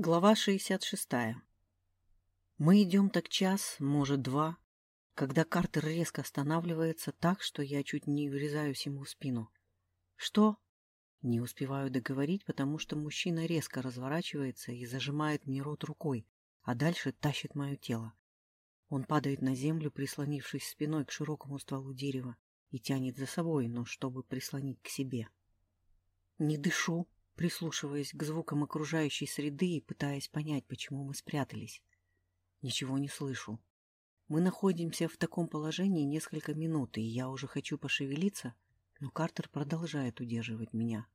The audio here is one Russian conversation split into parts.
Глава 66. Мы идем так час, может, два, когда Картер резко останавливается так, что я чуть не врезаюсь ему в спину. «Что?» Не успеваю договорить, потому что мужчина резко разворачивается и зажимает мне рот рукой, а дальше тащит мое тело. Он падает на землю, прислонившись спиной к широкому стволу дерева, и тянет за собой, но чтобы прислонить к себе. Не дышу, прислушиваясь к звукам окружающей среды и пытаясь понять, почему мы спрятались. Ничего не слышу. Мы находимся в таком положении несколько минут, и я уже хочу пошевелиться, но Картер продолжает удерживать меня.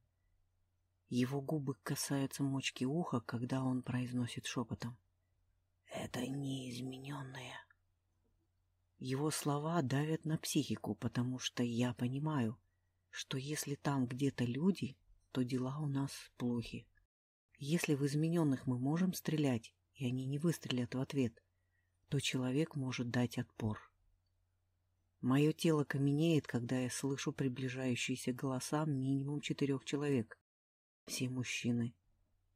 Его губы касаются мочки уха, когда он произносит шепотом. «Это неизмененное». Его слова давят на психику, потому что я понимаю, что если там где-то люди, то дела у нас плохи. Если в измененных мы можем стрелять, и они не выстрелят в ответ, то человек может дать отпор. Мое тело каменеет, когда я слышу приближающиеся голоса минимум четырех человек. Все мужчины.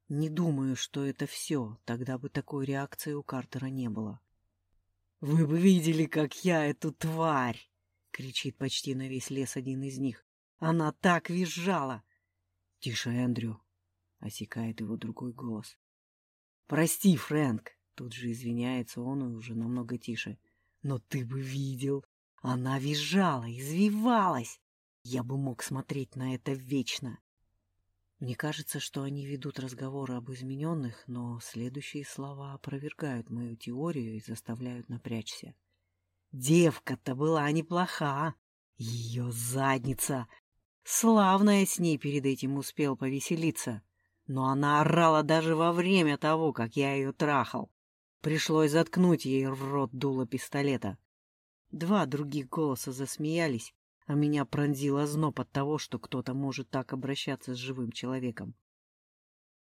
Не думаю, что это все, тогда бы такой реакции у Картера не было. «Вы бы видели, как я эту тварь!» — кричит почти на весь лес один из них. «Она так визжала! — Тише, Эндрю, — осекает его другой голос. — Прости, Фрэнк, — тут же извиняется он и уже намного тише. — Но ты бы видел, она визжала, извивалась. Я бы мог смотреть на это вечно. Мне кажется, что они ведут разговоры об измененных, но следующие слова опровергают мою теорию и заставляют напрячься. Девка-то была неплоха. Ее задница Славно я с ней перед этим успел повеселиться. Но она орала даже во время того, как я ее трахал. Пришлось заткнуть ей в рот дуло пистолета. Два других голоса засмеялись, а меня пронзило зноб от того, что кто-то может так обращаться с живым человеком.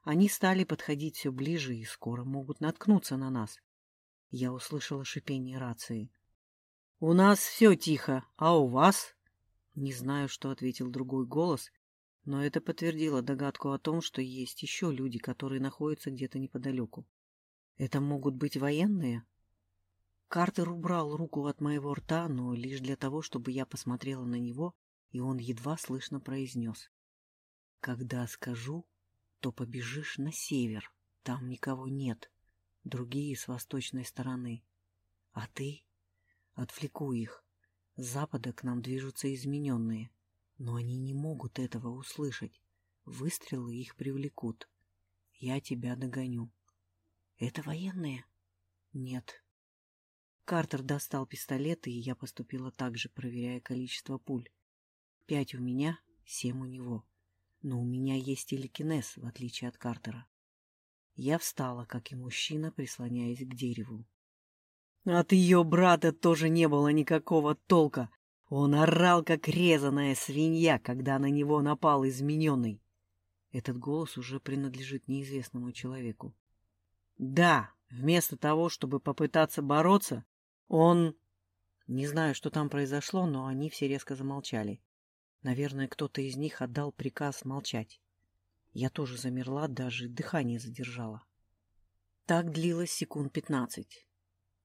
Они стали подходить все ближе и скоро могут наткнуться на нас. Я услышала шипение рации. — У нас все тихо, а у вас? Не знаю, что ответил другой голос, но это подтвердило догадку о том, что есть еще люди, которые находятся где-то неподалеку. Это могут быть военные? Картер убрал руку от моего рта, но лишь для того, чтобы я посмотрела на него, и он едва слышно произнес. «Когда скажу, то побежишь на север, там никого нет, другие с восточной стороны. А ты? Отвлеку их, с запада к нам движутся измененные, но они не могут этого услышать. Выстрелы их привлекут. Я тебя догоню. Это военные? Нет. Картер достал пистолет, и я поступила так же, проверяя количество пуль. Пять у меня, семь у него. Но у меня есть телекинез, в отличие от Картера. Я встала, как и мужчина, прислоняясь к дереву. От ее брата тоже не было никакого толка. Он орал, как резаная свинья, когда на него напал измененный. Этот голос уже принадлежит неизвестному человеку. Да, вместо того, чтобы попытаться бороться, он... Не знаю, что там произошло, но они все резко замолчали. Наверное, кто-то из них отдал приказ молчать. Я тоже замерла, даже дыхание задержала. Так длилось секунд пятнадцать.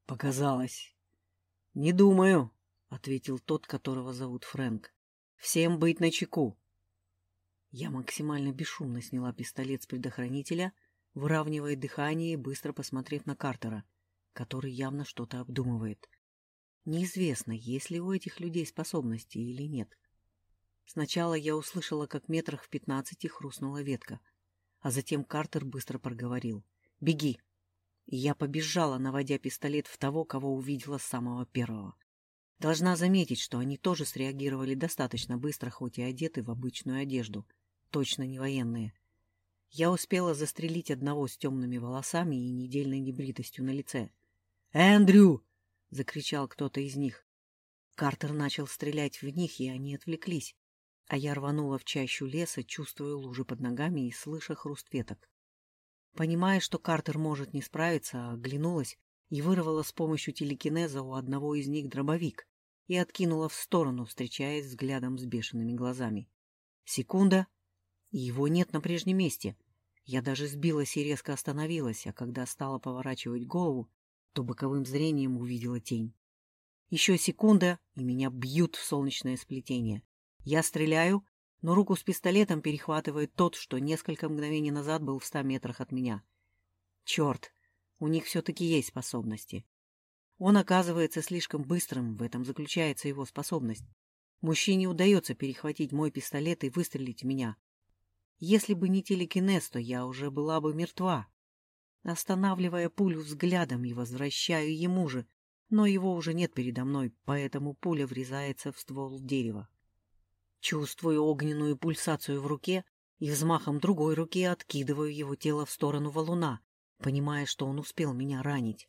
Показалось. — Не думаю, — ответил тот, которого зовут Фрэнк. — Всем быть начеку. Я максимально бесшумно сняла пистолет с предохранителя, выравнивая дыхание и быстро посмотрев на Картера, который явно что-то обдумывает. Неизвестно, есть ли у этих людей способности или нет. Сначала я услышала, как метрах в пятнадцати хрустнула ветка, а затем Картер быстро проговорил. «Беги!» Я побежала, наводя пистолет в того, кого увидела с самого первого. Должна заметить, что они тоже среагировали достаточно быстро, хоть и одеты в обычную одежду. Точно не военные. Я успела застрелить одного с темными волосами и недельной небритостью на лице. «Эндрю!» — закричал кто-то из них. Картер начал стрелять в них, и они отвлеклись. А я рванула в чащу леса, чувствуя лужи под ногами и слыша хруст веток. Понимая, что Картер может не справиться, оглянулась и вырвала с помощью телекинеза у одного из них дробовик и откинула в сторону, встречаясь взглядом с бешеными глазами. Секунда, и его нет на прежнем месте. Я даже сбилась и резко остановилась, а когда стала поворачивать голову, то боковым зрением увидела тень. Еще секунда, и меня бьют в солнечное сплетение. Я стреляю, но руку с пистолетом перехватывает тот, что несколько мгновений назад был в ста метрах от меня. Черт, у них все-таки есть способности. Он оказывается слишком быстрым, в этом заключается его способность. Мужчине удается перехватить мой пистолет и выстрелить в меня. Если бы не телекинез, то я уже была бы мертва. Останавливая пулю взглядом и возвращаю ему же, но его уже нет передо мной, поэтому пуля врезается в ствол дерева. Чувствую огненную пульсацию в руке и взмахом другой руки откидываю его тело в сторону валуна, понимая, что он успел меня ранить.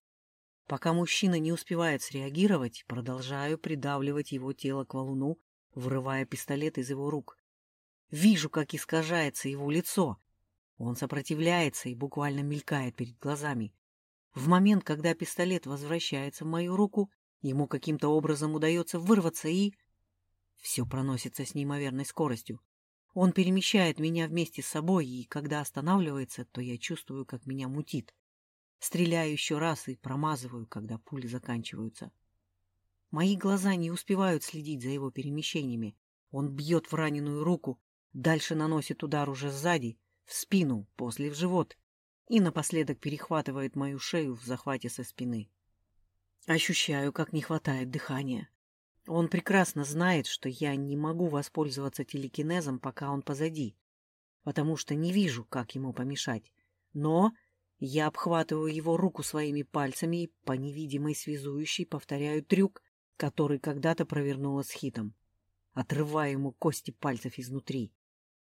Пока мужчина не успевает среагировать, продолжаю придавливать его тело к валуну, вырывая пистолет из его рук. Вижу, как искажается его лицо. Он сопротивляется и буквально мелькает перед глазами. В момент, когда пистолет возвращается в мою руку, ему каким-то образом удается вырваться и... Все проносится с неимоверной скоростью. Он перемещает меня вместе с собой, и когда останавливается, то я чувствую, как меня мутит. Стреляю еще раз и промазываю, когда пули заканчиваются. Мои глаза не успевают следить за его перемещениями. Он бьет в раненую руку, дальше наносит удар уже сзади, в спину, после в живот, и напоследок перехватывает мою шею в захвате со спины. Ощущаю, как не хватает дыхания. Он прекрасно знает, что я не могу воспользоваться телекинезом, пока он позади, потому что не вижу, как ему помешать. Но я обхватываю его руку своими пальцами и по невидимой связующей повторяю трюк, который когда-то провернула с хитом. Отрываю ему кости пальцев изнутри.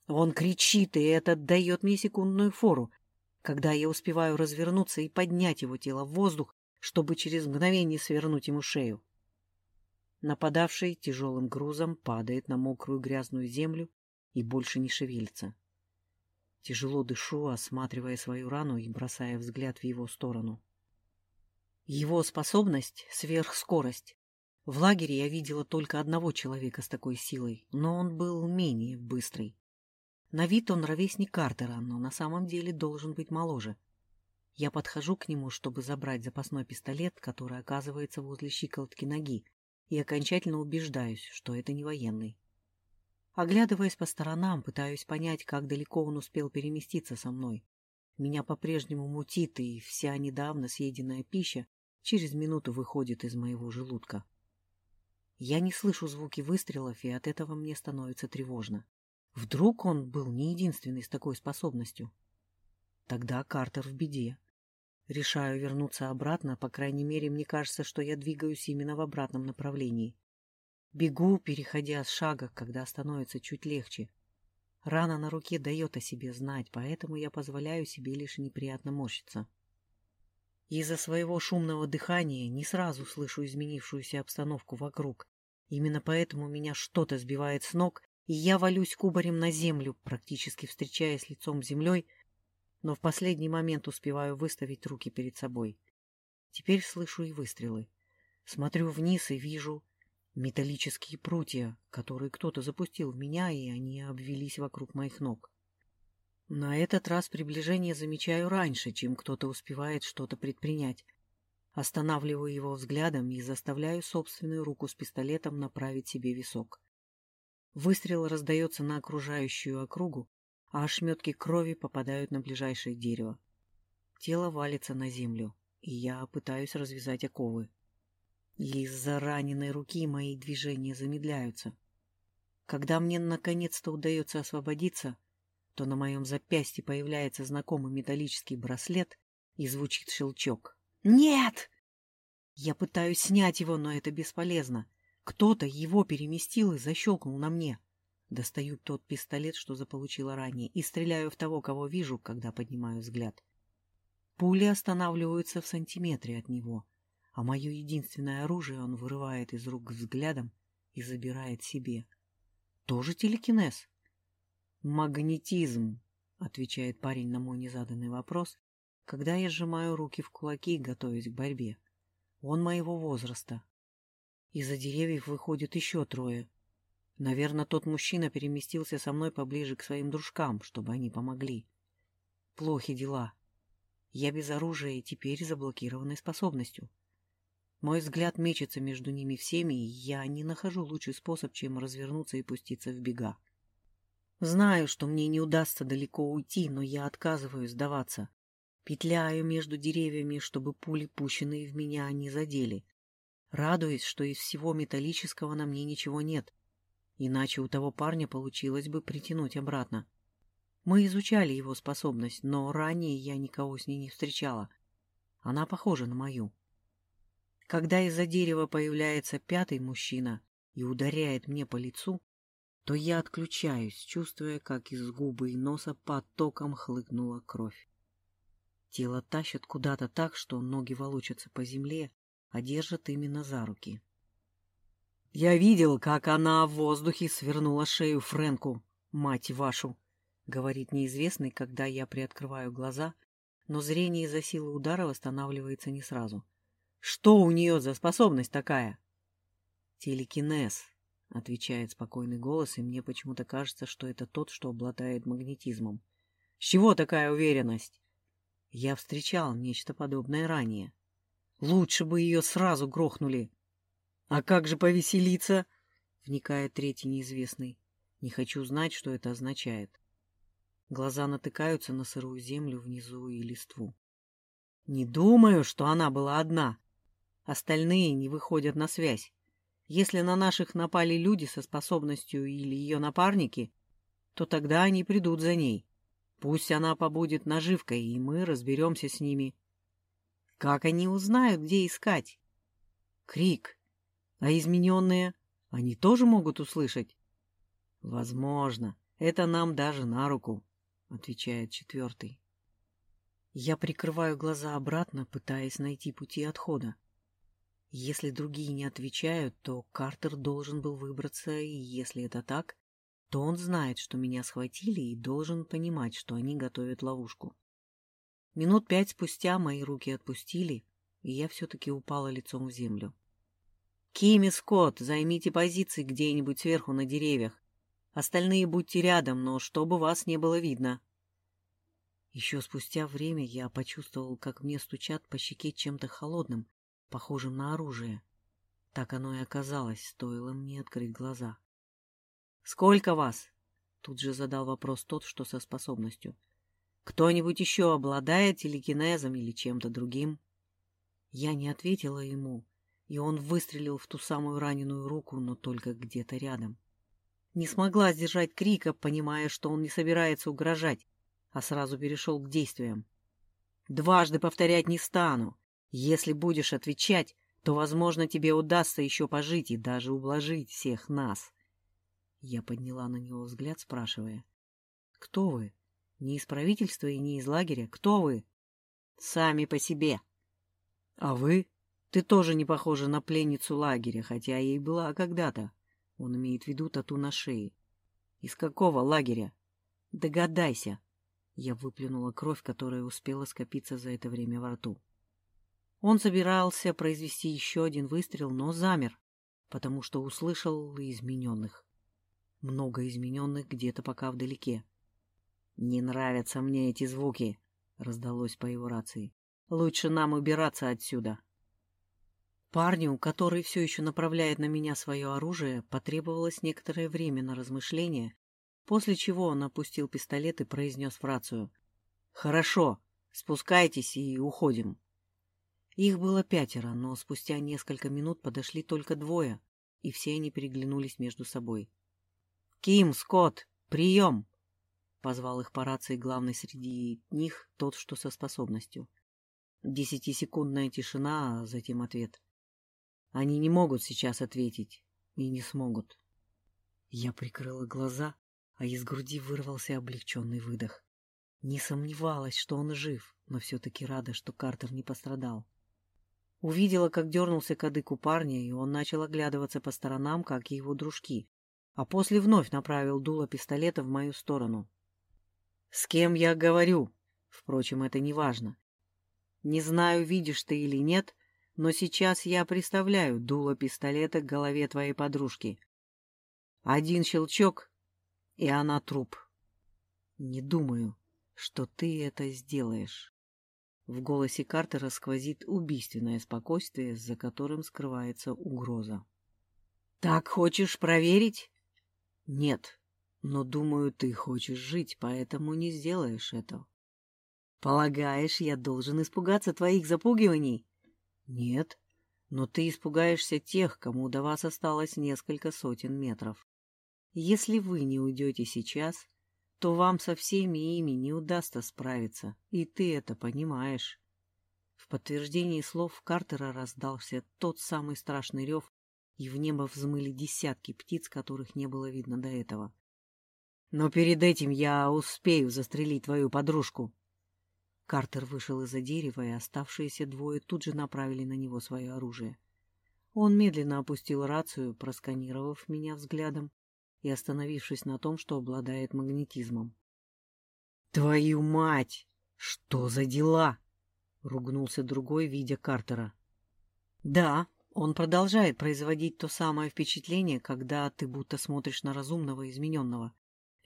Он кричит, и это дает мне секундную фору, когда я успеваю развернуться и поднять его тело в воздух, чтобы через мгновение свернуть ему шею. Нападавший тяжелым грузом падает на мокрую грязную землю и больше не шевелится. Тяжело дышу, осматривая свою рану и бросая взгляд в его сторону. Его способность — сверхскорость. В лагере я видела только одного человека с такой силой, но он был менее быстрый. На вид он ровесник Картера, но на самом деле должен быть моложе. Я подхожу к нему, чтобы забрать запасной пистолет, который оказывается возле щиколотки ноги, и окончательно убеждаюсь, что это не военный. Оглядываясь по сторонам, пытаюсь понять, как далеко он успел переместиться со мной. Меня по-прежнему мутит, и вся недавно съеденная пища через минуту выходит из моего желудка. Я не слышу звуки выстрелов, и от этого мне становится тревожно. Вдруг он был не единственный с такой способностью? Тогда Картер в беде. Решаю вернуться обратно, по крайней мере, мне кажется, что я двигаюсь именно в обратном направлении. Бегу, переходя с шага, когда становится чуть легче. Рана на руке дает о себе знать, поэтому я позволяю себе лишь неприятно морщиться. Из-за своего шумного дыхания не сразу слышу изменившуюся обстановку вокруг. Именно поэтому меня что-то сбивает с ног, и я валюсь кубарем на землю, практически встречаясь лицом с землей, но в последний момент успеваю выставить руки перед собой. Теперь слышу и выстрелы. Смотрю вниз и вижу металлические прутья, которые кто-то запустил в меня, и они обвелись вокруг моих ног. На этот раз приближение замечаю раньше, чем кто-то успевает что-то предпринять. Останавливаю его взглядом и заставляю собственную руку с пистолетом направить себе висок. Выстрел раздается на окружающую округу, а ошметки крови попадают на ближайшее дерево. Тело валится на землю, и я пытаюсь развязать оковы. Из-за раненой руки мои движения замедляются. Когда мне наконец-то удается освободиться, то на моем запястье появляется знакомый металлический браслет и звучит щелчок. «Нет!» Я пытаюсь снять его, но это бесполезно. Кто-то его переместил и защелкнул на мне. Достаю тот пистолет, что заполучила ранее, и стреляю в того, кого вижу, когда поднимаю взгляд. Пули останавливаются в сантиметре от него, а мое единственное оружие он вырывает из рук взглядом и забирает себе. Тоже телекинез? Магнетизм, отвечает парень на мой незаданный вопрос, когда я сжимаю руки в кулаки, готовясь к борьбе. Он моего возраста. Из-за деревьев выходит еще трое, Наверное, тот мужчина переместился со мной поближе к своим дружкам, чтобы они помогли. Плохи дела. Я без оружия и теперь заблокированной способностью. Мой взгляд мечется между ними всеми, и я не нахожу лучший способ, чем развернуться и пуститься в бега. Знаю, что мне не удастся далеко уйти, но я отказываюсь сдаваться. Петляю между деревьями, чтобы пули, пущенные в меня, не задели. Радуюсь, что из всего металлического на мне ничего нет. Иначе у того парня получилось бы притянуть обратно. Мы изучали его способность, но ранее я никого с ней не встречала. Она похожа на мою. Когда из-за дерева появляется пятый мужчина и ударяет мне по лицу, то я отключаюсь, чувствуя, как из губы и носа потоком хлынула кровь. Тело тащат куда-то так, что ноги волочатся по земле, а держат именно за руки. Я видел, как она в воздухе свернула шею Фрэнку, мать вашу. — говорит неизвестный, когда я приоткрываю глаза, но зрение из-за силы удара восстанавливается не сразу. «Что у нее за способность такая?» «Телекинез», — отвечает спокойный голос, и мне почему-то кажется, что это тот, что обладает магнетизмом. «С чего такая уверенность?» Я встречал нечто подобное ранее. Лучше бы ее сразу грохнули. «А как же повеселиться?» — вникает третий неизвестный. Не хочу знать, что это означает. Глаза натыкаются на сырую землю внизу и листву. Не думаю, что она была одна. Остальные не выходят на связь. Если на наших напали люди со способностью или ее напарники, то тогда они придут за ней. Пусть она побудет наживкой, и мы разберемся с ними. Как они узнают, где искать? Крик. А измененные? Они тоже могут услышать? Возможно. Это нам даже на руку. — отвечает четвертый. Я прикрываю глаза обратно, пытаясь найти пути отхода. Если другие не отвечают, то Картер должен был выбраться, и если это так, то он знает, что меня схватили, и должен понимать, что они готовят ловушку. Минут пять спустя мои руки отпустили, и я все-таки упала лицом в землю. «Кими Скотт, займите позиции где-нибудь сверху на деревьях. Остальные будьте рядом, но чтобы вас не было видно. Еще спустя время я почувствовал, как мне стучат по щеке чем-то холодным, похожим на оружие. Так оно и оказалось, стоило мне открыть глаза. «Сколько вас?» — тут же задал вопрос тот, что со способностью. «Кто-нибудь еще обладает телекинезом или чем-то другим?» Я не ответила ему, и он выстрелил в ту самую раненую руку, но только где-то рядом. Не смогла сдержать крика, понимая, что он не собирается угрожать, а сразу перешел к действиям. «Дважды повторять не стану. Если будешь отвечать, то, возможно, тебе удастся еще пожить и даже ублажить всех нас». Я подняла на него взгляд, спрашивая. «Кто вы? Не из правительства и не из лагеря. Кто вы?» «Сами по себе». «А вы? Ты тоже не похожа на пленницу лагеря, хотя ей была когда-то». Он имеет в виду тату на шее. Из какого лагеря? Догадайся. Я выплюнула кровь, которая успела скопиться за это время во рту. Он собирался произвести еще один выстрел, но замер, потому что услышал измененных. Много измененных где-то пока вдалеке. «Не нравятся мне эти звуки», — раздалось по его рации. «Лучше нам убираться отсюда». Парню, который все еще направляет на меня свое оружие, потребовалось некоторое время на размышление, после чего он опустил пистолет и произнес в рацию. «Хорошо, спускайтесь и уходим». Их было пятеро, но спустя несколько минут подошли только двое, и все они переглянулись между собой. «Ким, Скотт, прием!» — позвал их по рации главный среди них, тот, что со способностью. Десятисекундная тишина, а затем ответ. Они не могут сейчас ответить. И не смогут. Я прикрыла глаза, а из груди вырвался облегченный выдох. Не сомневалась, что он жив, но все-таки рада, что Картер не пострадал. Увидела, как дернулся кадык у парня, и он начал оглядываться по сторонам, как и его дружки, а после вновь направил дуло пистолета в мою сторону. «С кем я говорю?» Впрочем, это не важно. Не знаю, видишь ты или нет, но сейчас я представляю дуло пистолета к голове твоей подружки. Один щелчок, и она труп. Не думаю. что ты это сделаешь. В голосе Картера сквозит убийственное спокойствие, за которым скрывается угроза. «Так хочешь проверить?» «Нет, но, думаю, ты хочешь жить, поэтому не сделаешь этого». «Полагаешь, я должен испугаться твоих запугиваний?» «Нет, но ты испугаешься тех, кому до вас осталось несколько сотен метров. Если вы не уйдете сейчас, то вам со всеми ими не удастся справиться, и ты это понимаешь. В подтверждении слов Картера раздался тот самый страшный рев, и в небо взмыли десятки птиц, которых не было видно до этого. «Но перед этим я успею застрелить твою подружку!» Картер вышел из-за дерева, и оставшиеся двое тут же направили на него свое оружие. Он медленно опустил рацию, просканировав меня взглядом, и остановившись на том, что обладает магнетизмом. «Твою мать! Что за дела?» — ругнулся другой, видя Картера. «Да, он продолжает производить то самое впечатление, когда ты будто смотришь на разумного измененного.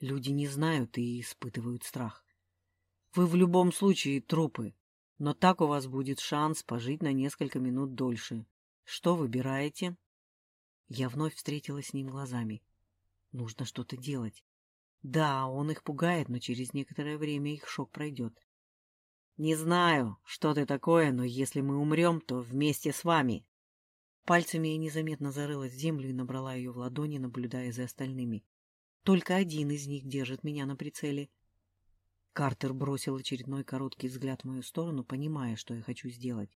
Люди не знают и испытывают страх. Вы в любом случае трупы, но так у вас будет шанс пожить на несколько минут дольше. Что выбираете?» Я вновь встретилась с ним глазами. Нужно что-то делать. Да, он их пугает, но через некоторое время их шок пройдет. Не знаю, что ты такое, но если мы умрем, то вместе с вами. Пальцами я незаметно зарылась в землю и набрала ее в ладони, наблюдая за остальными. Только один из них держит меня на прицеле. Картер бросил очередной короткий взгляд в мою сторону, понимая, что я хочу сделать.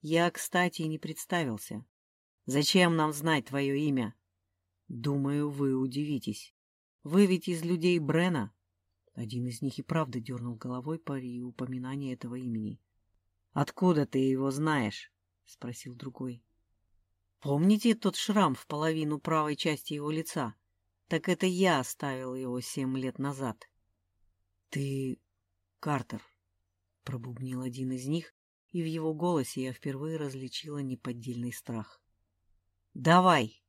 Я, кстати, не представился. Зачем нам знать твое имя? Думаю, вы удивитесь. Вы ведь из людей Брена. Один из них и правда дернул головой при упоминании этого имени. Откуда ты его знаешь? спросил другой. Помните тот шрам в половину правой части его лица? Так это я оставил его семь лет назад. Ты Картер, пробубнил один из них, и в его голосе я впервые различила неподдельный страх. Давай,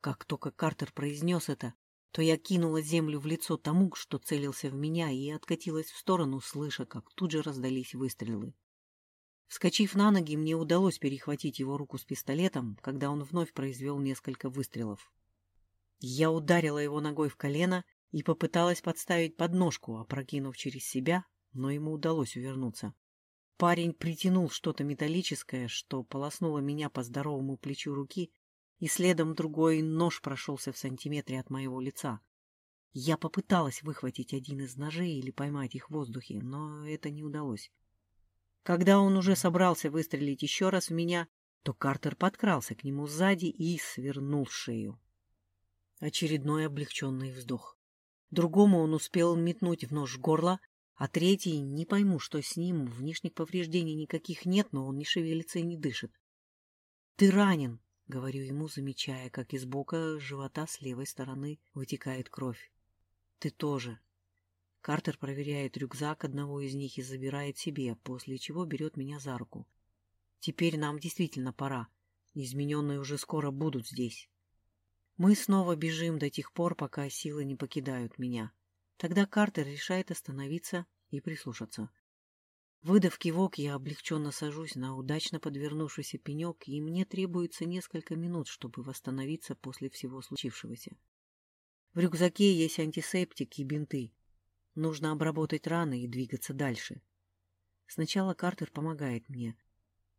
как только Картер произнес это, то я кинула землю в лицо тому, что целился в меня, и откатилась в сторону, слыша, как тут же раздались выстрелы. Вскочив на ноги, мне удалось перехватить его руку с пистолетом, когда он вновь произвел несколько выстрелов. Я ударила его ногой в колено и попыталась подставить подножку, опрокинув через себя, но ему удалось увернуться. Парень притянул что-то металлическое, что полоснуло меня по здоровому плечу руки и следом другой нож прошелся в сантиметре от моего лица. Я попыталась выхватить один из ножей или поймать их в воздухе, но это не удалось. Когда он уже собрался выстрелить еще раз в меня, то Картер подкрался к нему сзади и свернул шею. Очередной облегченный вздох. Другому он успел метнуть в нож горло, а третий, не пойму, что с ним, внешних повреждений никаких нет, но он не шевелится и не дышит. — Ты ранен, — говорю ему, замечая, как из бока живота с левой стороны вытекает кровь. «Ты тоже». Картер проверяет рюкзак одного из них и забирает себе, после чего берет меня за руку. «Теперь нам действительно пора. Измененные уже скоро будут здесь». Мы снова бежим до тех пор, пока силы не покидают меня. Тогда Картер решает остановиться и прислушаться. Выдав кивок, я облегченно сажусь на удачно подвернувшийся пенек, и мне требуется несколько минут, чтобы восстановиться после всего случившегося. В рюкзаке есть антисептик и бинты. Нужно обработать раны и двигаться дальше. Сначала Картер помогает мне.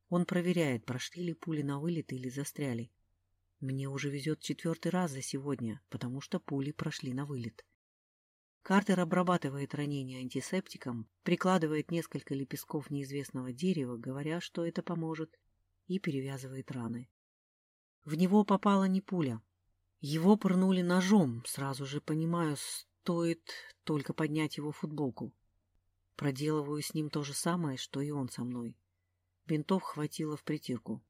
Он проверяет, прошли ли пули на вылет или застряли. Мне уже везет четвертый раз за сегодня, потому что пули прошли на вылет. Картер обрабатывает ранение антисептиком, прикладывает несколько лепестков неизвестного дерева, говоря, что это поможет, и перевязывает раны. В него попала не пуля. Его пырнули ножом, сразу же понимаю, стоит только поднять его футболку. Проделываю с ним то же самое, что и он со мной. Бинтов хватило в притирку.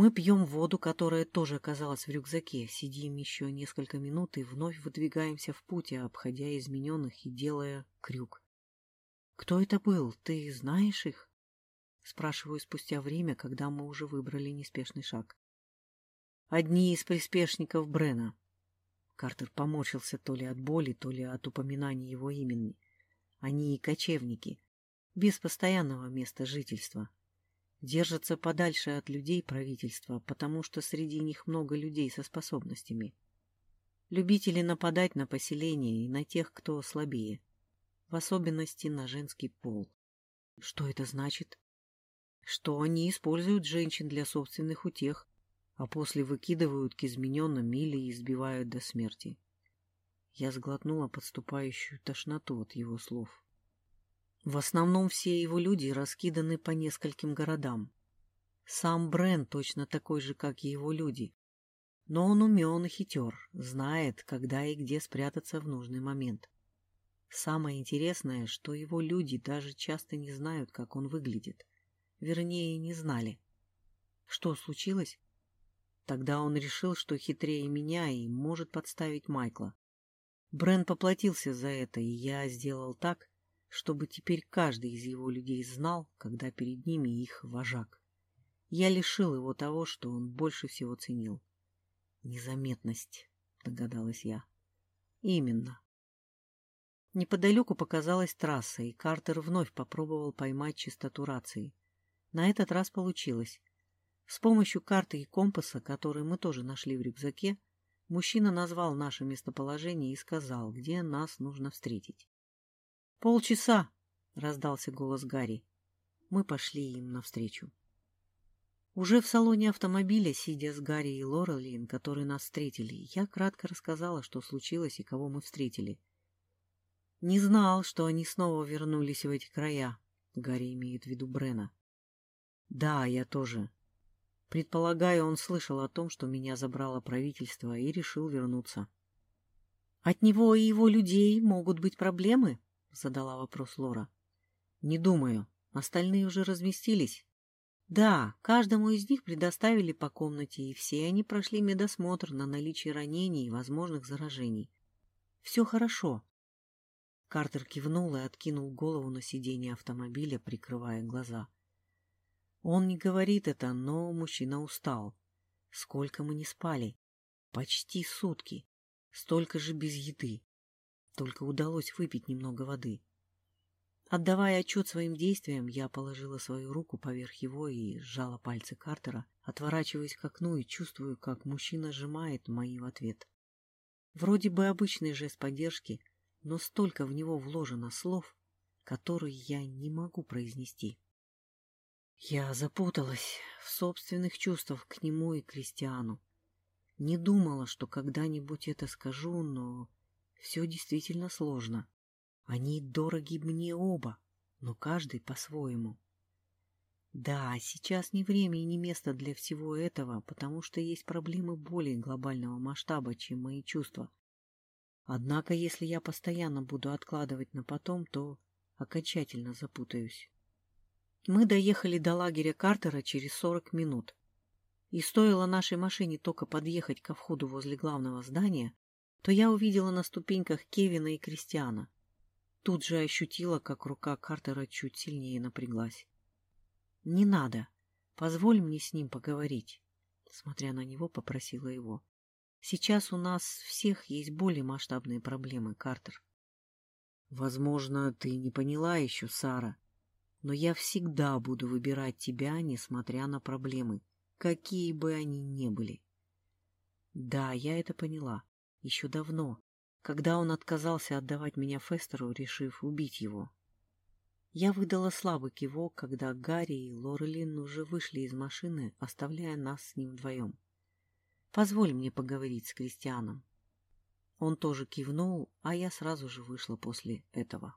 Мы пьем воду, которая тоже оказалась в рюкзаке, сидим еще несколько минут и вновь выдвигаемся в путь, обходя измененных и делая крюк. «Кто это был? Ты знаешь их?» Спрашиваю спустя время, когда мы уже выбрали неспешный шаг. «Одни из приспешников Брена». Картер поморщился то ли от боли, то ли от упоминания его имени. Они и кочевники, без постоянного места жительства. Держатся подальше от людей правительства, потому что среди них много людей со способностями. Любители нападать на поселение и на тех, кто слабее, в особенности на женский пол. Что это значит? Что они используют женщин для собственных утех, а после выкидывают к измененным или избивают до смерти. Я сглотнула подступающую тошноту от его слов. В основном все его люди раскиданы по нескольким городам. Сам Брен точно такой же, как и его люди. Но он умен и хитер, знает, когда и где спрятаться в нужный момент. Самое интересное, что его люди даже часто не знают, как он выглядит. Вернее, не знали. Что случилось? Тогда он решил, что хитрее меня и может подставить Майкла. Брен поплатился за это, и я сделал так, чтобы теперь каждый из его людей знал, когда перед ними их вожак. Я лишил его того, что он больше всего ценил. Незаметность, догадалась я. Именно. Неподалеку показалась трасса, и Картер вновь попробовал поймать частоту рации. На этот раз получилось. С помощью карты и компаса, которые мы тоже нашли в рюкзаке, мужчина назвал наше местоположение и сказал, где нас нужно встретить. «Полчаса!» — раздался голос Гарри. Мы пошли им навстречу. Уже в салоне автомобиля, сидя с Гарри и Лорелин, которые нас встретили, я кратко рассказала, что случилось и кого мы встретили. Не знал, что они снова вернулись в эти края. Гарри имеет в виду Брена. Да, я тоже. Предполагаю, он слышал о том, что меня забрало правительство и решил вернуться. От него и его людей могут быть проблемы? — задала вопрос Лора. «Не думаю. Остальные уже разместились». «Да, каждому из них предоставили по комнате, и все они прошли медосмотр на наличие ранений и возможных заражений. Все хорошо». Картер кивнул и откинул голову на сиденье автомобиля, прикрывая глаза. Он не говорит это, но мужчина устал. Сколько мы не спали? Почти сутки. Столько же без еды. Только удалось выпить немного воды. Отдавая отчет своим действиям, я положила свою руку поверх его и сжала пальцы Картера, отворачиваясь к окну и чувствую, как мужчина сжимает мои в ответ. Вроде бы обычный жест поддержки, но столько в него вложено слов, которые я не могу произнести. Я запуталась в собственных чувствах к нему и Кристиану. Не думала, что когда-нибудь это скажу, но все действительно сложно. Они дороги мне оба, но каждый по-своему. Да, сейчас не время и не место для всего этого, потому что есть проблемы более глобального масштаба, чем мои чувства. Однако, если я постоянно буду откладывать на потом, то окончательно запутаюсь. Мы доехали до лагеря Картера через сорок минут. И стоило нашей машине только подъехать ко входу возле главного здания, то я увидела на ступеньках Кевина и Кристиана. Тут же ощутила, как рука Картера чуть сильнее напряглась. «Не надо. Позволь мне с ним поговорить», — смотря на него, попросила его. «Сейчас у нас всех есть более масштабные проблемы, Картер». «Возможно, ты не поняла еще, Сара, но я всегда буду выбирать тебя, несмотря на проблемы, какие бы они ни были». «Да, я это поняла еще давно, когда он отказался отдавать меня Фестеру, решив убить его. Я выдала слабый кивок, когда Гарри и Лорелин уже вышли из машины, оставляя нас с ним вдвоем. «Позволь мне поговорить с Кристианом». Он тоже кивнул, а я сразу же вышла после этого.